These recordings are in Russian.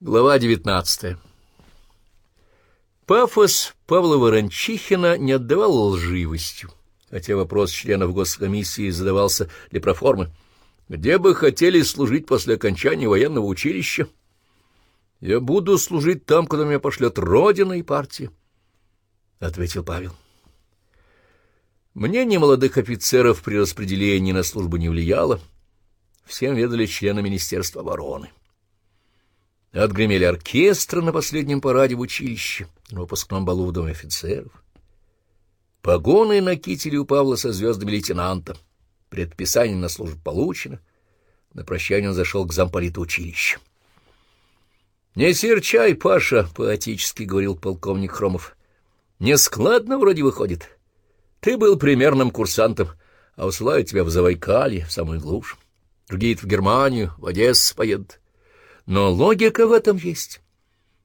Глава девятнадцатая Пафос Павла Ворончихина не отдавал лживостью, хотя вопрос членов госкомиссии задавался для проформы. «Где бы хотели служить после окончания военного училища?» «Я буду служить там, куда меня пошлет Родина и партия», — ответил Павел. Мнение молодых офицеров при распределении на службу не влияло. Всем ведали члены Министерства обороны. Отгремели оркестры на последнем параде в училище, на выпускном балу в Доме офицеров. Погоны на кителе у Павла со звездами лейтенанта. Предписание на службу получено. На прощание он зашел к замполиту училища. — Не серчай, Паша, — поотически говорил полковник Хромов. — Нескладно вроде выходит. Ты был примерным курсантом, а усылают тебя в Завайкалье, в самую глушь. Другие в Германию, в Одессу поедут. Но логика в этом есть.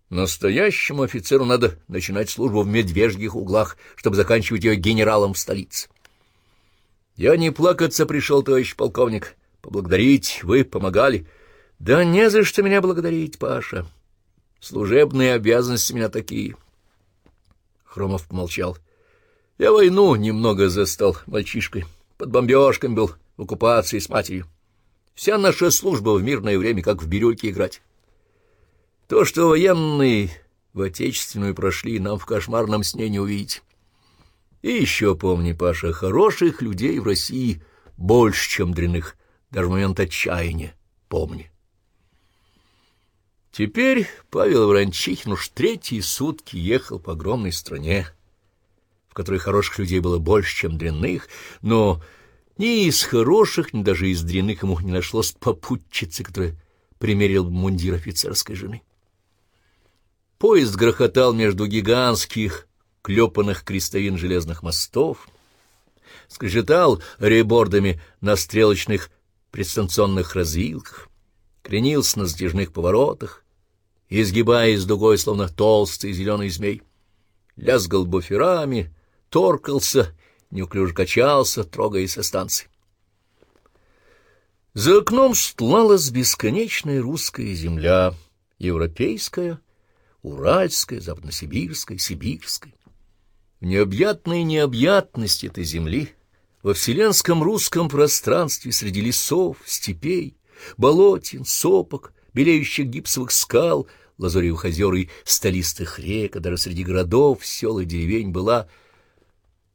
Настоящему офицеру надо начинать службу в медвежьих углах, чтобы заканчивать ее генералом в столице. Я не плакаться пришел, товарищ полковник. Поблагодарить вы помогали. Да не за что меня благодарить, Паша. Служебные обязанности у меня такие. Хромов помолчал. Я войну немного застал мальчишкой. Под бомбежками был, в оккупации с матерью. Вся наша служба в мирное время, как в бирюльке играть. То, что военные в отечественную прошли, нам в кошмарном сне не увидеть. И еще помни, Паша, хороших людей в России больше, чем дряных, даже в момент отчаяния, помни. Теперь Павел Ворончихин уж третьи сутки ехал по огромной стране, в которой хороших людей было больше, чем дрянных, но ни из хороших, ни даже из дрянных ему не нашлось попутчицы, которая примерил мундир офицерской жены. Поезд грохотал между гигантских клепанных крестовин железных мостов, скрежетал ребордами на стрелочных предстанционных развилках, кренился на сдвижных поворотах, изгибаясь дугой, словно толстый зеленый змей, лязгал буферами, торкался неуклюже качался, трогаясь со станции. За окном стлалась бесконечная русская земля, европейская, уральская, западносибирская, сибирская. В необъятной необъятности этой земли, во вселенском русском пространстве среди лесов, степей, болотин, сопок, белеющих гипсовых скал, лазоревых озер и столистых рек, а даже среди городов, сел и деревень была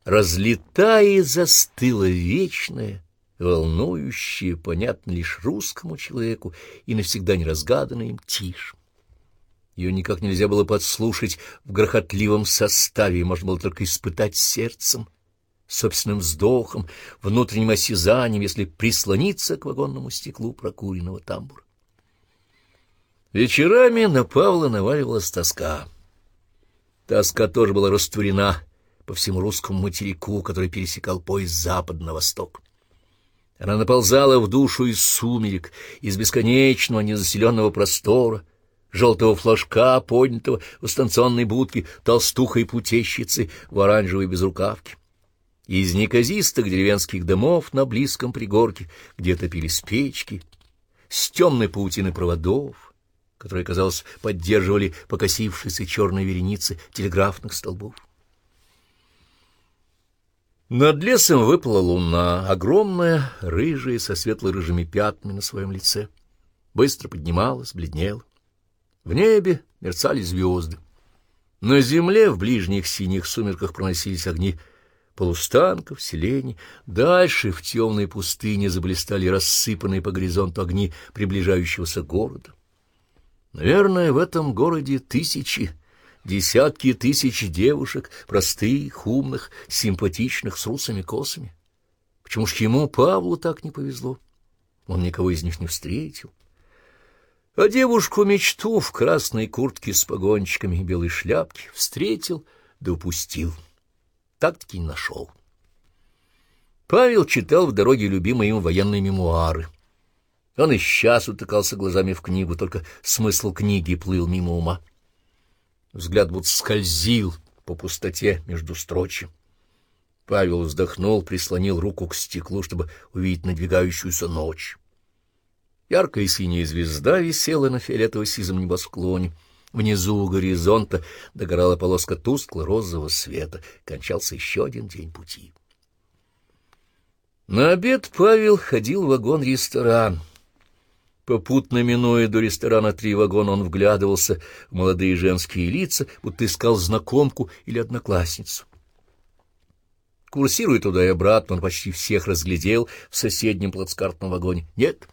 разлетая застыла вечная, волнующая, понятно лишь русскому человеку и навсегда неразгаданная им тишь. Ее никак нельзя было подслушать в грохотливом составе, можно было только испытать сердцем, собственным вздохом, внутренним осязанием, если прислониться к вагонному стеклу прокуренного тамбура. Вечерами на Павла наваливалась тоска. Тоска тоже была растворена по всему русскому материку, который пересекал пояс запад на восток. Она наползала в душу из сумерек, из бесконечного незаселенного простора, желтого флажка, поднятого в станционной будке толстухой путещицы в оранжевой безрукавке. Из неказистых деревенских домов на близком пригорке, где топились печки, с темной паутины проводов, которые, казалось, поддерживали покосившиеся черные вереницы телеграфных столбов. Над лесом выпала луна, огромная, рыжая, со светло-рыжими пятнами на своем лице. Быстро поднималась, бледнела. В небе мерцали звезды. На земле в ближних синих сумерках проносились огни полустанков, селений. Дальше в темной пустыне заблистали рассыпанные по горизонту огни приближающегося города. Наверное, в этом городе тысячи, десятки тысяч девушек, простых, умных, симпатичных, с русыми косами. Почему ж ему, Павлу, так не повезло? Он никого из них не встретил. А девушку-мечту в красной куртке с погончиками и белой шляпке встретил да упустил. Так-таки не нашел. Павел читал в дороге любимые им военные мемуары. Он и сейчас утыкался глазами в книгу, только смысл книги плыл мимо ума. Взгляд будто скользил по пустоте между строчьем. Павел вздохнул, прислонил руку к стеклу, чтобы увидеть надвигающуюся ночь. Яркая синяя звезда висела на фиолетово-сизом небосклоне. Внизу у горизонта догорала полоска тускло-розового света. Кончался еще один день пути. На обед Павел ходил в вагон-ресторан. Попутно минуя до ресторана три вагона, он вглядывался в молодые женские лица, будто искал знакомку или одноклассницу. Курсируя туда и обратно, он почти всех разглядел в соседнем плацкартном вагоне. Нет,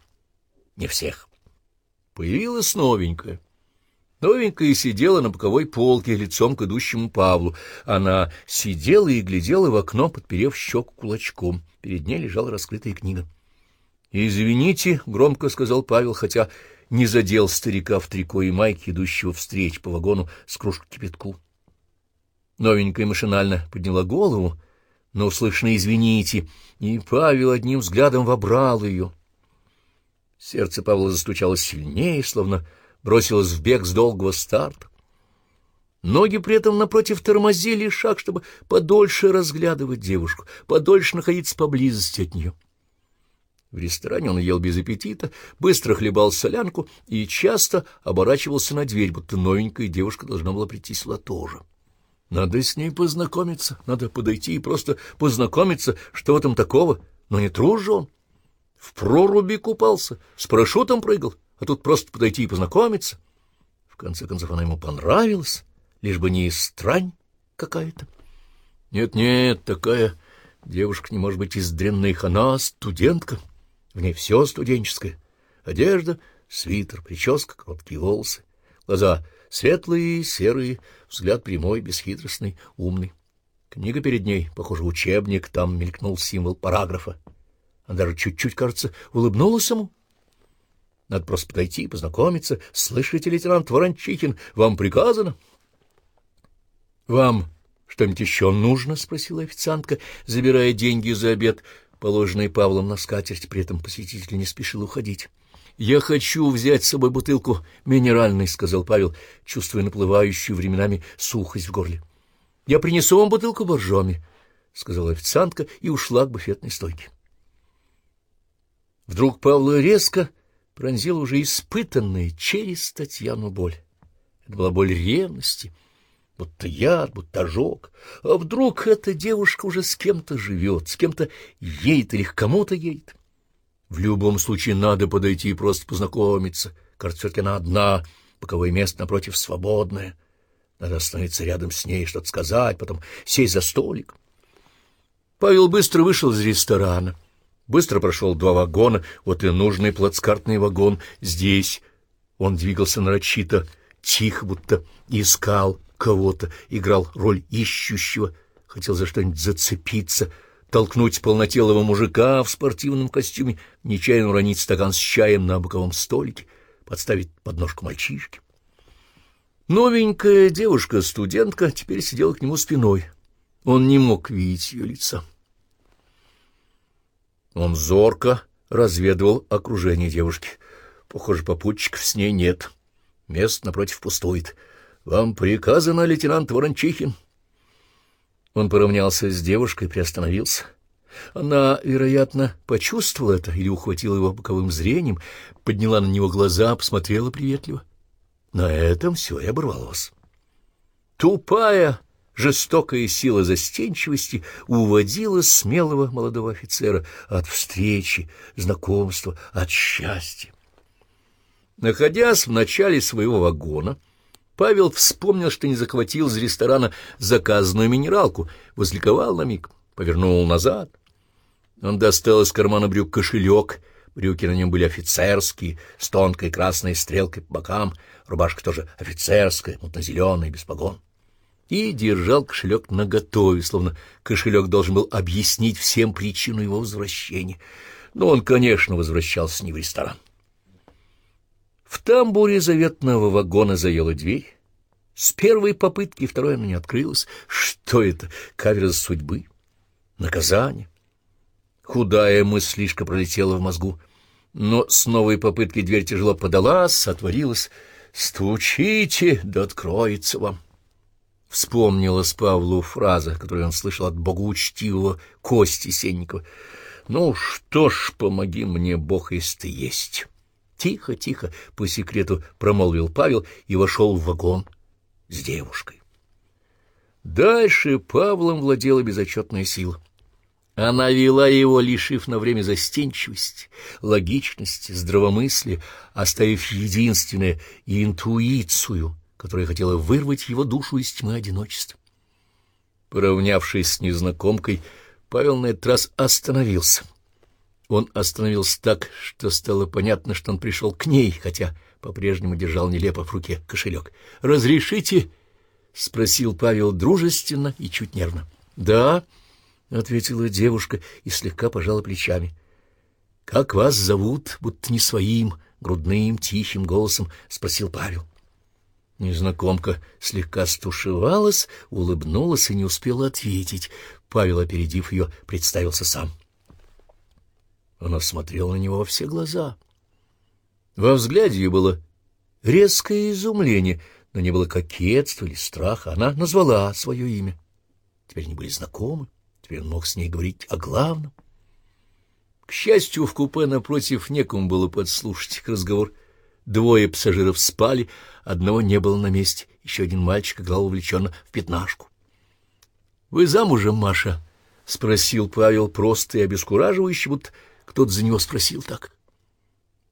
не всех. Появилась новенькая. Новенькая сидела на боковой полке лицом к идущему Павлу. Она сидела и глядела в окно, подперев щеку кулачком. Перед ней лежала раскрытая книга. «Извините», — громко сказал Павел, хотя не задел старика в трико и майке, идущего встреч по вагону с кружкой кипятку. Новенькая машинально подняла голову, но услышно «извините», и Павел одним взглядом вобрал ее. Сердце Павла застучало сильнее, словно бросилось в бег с долгого старта. Ноги при этом напротив тормозили шаг, чтобы подольше разглядывать девушку, подольше находиться поблизости от нее. В ресторане он ел без аппетита, быстро хлебал солянку и часто оборачивался на дверь, будто новенькая девушка должна была прийти сюда тоже. Надо с ней познакомиться, надо подойти и просто познакомиться, что в этом такого, но не трус он. В проруби купался, с парашютом прыгал, а тут просто подойти и познакомиться. В конце концов, она ему понравилась, лишь бы не странь какая-то. Нет-нет, такая девушка не может быть из дрянных, она студентка. В ней все студенческое. Одежда, свитер, прическа, короткие волосы. Глаза светлые, серые, взгляд прямой, бесхитростный, умный. Книга перед ней, похоже, учебник, там мелькнул символ параграфа. Она даже чуть-чуть, кажется, улыбнулась ему. Надо просто подойти и познакомиться. Слышите, лейтенант Ворончихин, вам приказано? — Вам что-нибудь еще нужно? — спросила официантка, забирая деньги за обед положенный Павлом на скатерть, при этом посетитель не спешил уходить. — Я хочу взять с собой бутылку минеральной, — сказал Павел, чувствуя наплывающую временами сухость в горле. — Я принесу вам бутылку боржоми, — сказала официантка и ушла к буфетной стойке. Вдруг Павла резко пронзила уже испытанная через Татьяну боль. Это была боль ревности, будто яд, будто ожог. А вдруг эта девушка уже с кем-то живет, с кем-то едет или к кому-то едет? В любом случае надо подойти и просто познакомиться. Кажется, все-таки она одна, боковое место напротив свободное. Надо остановиться рядом с ней, что-то сказать, потом сесть за столик. Павел быстро вышел из ресторана, быстро прошел два вагона, вот и нужный плацкартный вагон. Здесь он двигался нарочито, тихо, будто искал кого-то, играл роль ищущего, хотел за что-нибудь зацепиться, толкнуть полнотелого мужика в спортивном костюме, нечаянно уронить стакан с чаем на боковом столике, подставить подножку мальчишки. Новенькая девушка-студентка теперь сидела к нему спиной. Он не мог видеть ее лица. Он зорко разведывал окружение девушки. Похоже, попутчиков с ней нет. Мест напротив пустует. — Вам приказано, лейтенант Ворончихин? Он поравнялся с девушкой приостановился. Она, вероятно, почувствовала это или ухватила его боковым зрением, подняла на него глаза, посмотрела приветливо. На этом все и оборвалось. Тупая, жестокая сила застенчивости уводила смелого молодого офицера от встречи, знакомства, от счастья. Находясь в начале своего вагона, Павел вспомнил, что не захватил из ресторана заказанную минералку, возликовал на миг, повернул назад. Он достал из кармана брюк кошелек, брюки на нем были офицерские, с тонкой красной стрелкой по бокам, рубашка тоже офицерская, мутно-зеленая, без погон. И держал кошелек наготове, словно кошелек должен был объяснить всем причину его возвращения. Но он, конечно, возвращался не в ресторан. В тамбуре заветного вагона заела дверь. С первой попытки второй она не открылась. Что это? Каверза судьбы? Наказание? Худая мыслишка пролетела в мозгу. Но с новой попытки дверь тяжело подалась, отворилась. «Стучите, да откроется вам!» Вспомнилась Павлу фраза, которую он слышал от богоучтивого Кости Сенникова. «Ну что ж, помоги мне, Бог, если ты есть!» Тихо, тихо, по секрету промолвил Павел и вошел в вагон с девушкой. Дальше Павлом владела безотчетная сила. Она вела его, лишив на время застенчивости, логичности, здравомыслия, оставив единственное — интуицию, которая хотела вырвать его душу из тьмы одиночества. Поравнявшись с незнакомкой, Павел на этот раз остановился. Он остановился так, что стало понятно, что он пришел к ней, хотя по-прежнему держал нелепо в руке кошелек. «Разрешите?» — спросил Павел дружественно и чуть нервно. «Да», — ответила девушка и слегка пожала плечами. «Как вас зовут?» — будто не своим, грудным, тихим голосом спросил Павел. Незнакомка слегка стушевалась, улыбнулась и не успела ответить. Павел, опередив ее, представился сам. Она смотрела на него во все глаза. Во взгляде ее было резкое изумление, но не было кокетства или страха. Она назвала свое имя. Теперь они были знакомы, теперь он мог с ней говорить о главном. К счастью, в купе напротив некому было подслушать разговор. Двое пассажиров спали, одного не было на месте, еще один мальчик играл увлеченно в пятнашку. — Вы замужем, Маша? — спросил Павел просто и обескураживающе, будто кто-то за него спросил так.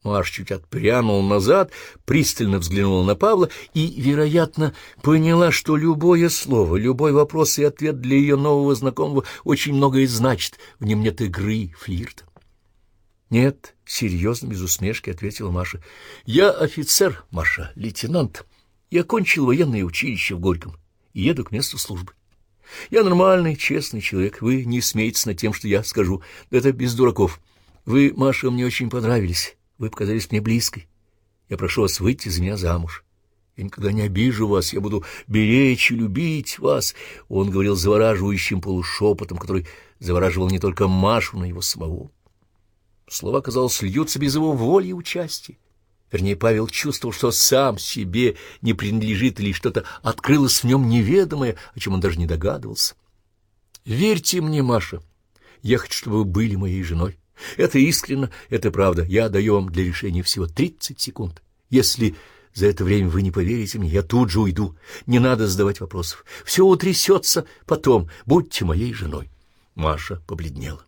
Маша чуть отпрянул назад, пристально взглянула на Павла и, вероятно, поняла, что любое слово, любой вопрос и ответ для ее нового знакомого очень многое значит, в нем нет игры, флирта. — Нет, — серьезно, без усмешки ответила Маша. — Я офицер, Маша, лейтенант. Я окончил военное училище в Горьком и еду к месту службы. Я нормальный, честный человек. Вы не смейтесь над тем, что я скажу. Это без дураков. Вы, Маша, мне очень понравились. Вы показались мне близкой. Я прошу вас выйти за меня замуж. Я никогда не обижу вас, я буду беречь и любить вас. Он говорил завораживающим полушепотом, который завораживал не только Машу, но и его самого. Слова, казалось, льются без его воли и участия. Вернее, Павел чувствовал, что сам себе не принадлежит или что-то открылось в нем неведомое, о чем он даже не догадывался. «Верьте мне, Маша, я хочу, чтобы вы были моей женой. Это искренно, это правда. Я даю вам для решения всего тридцать секунд. Если за это время вы не поверите мне, я тут же уйду. Не надо задавать вопросов. Все утрясется потом. Будьте моей женой». Маша побледнела.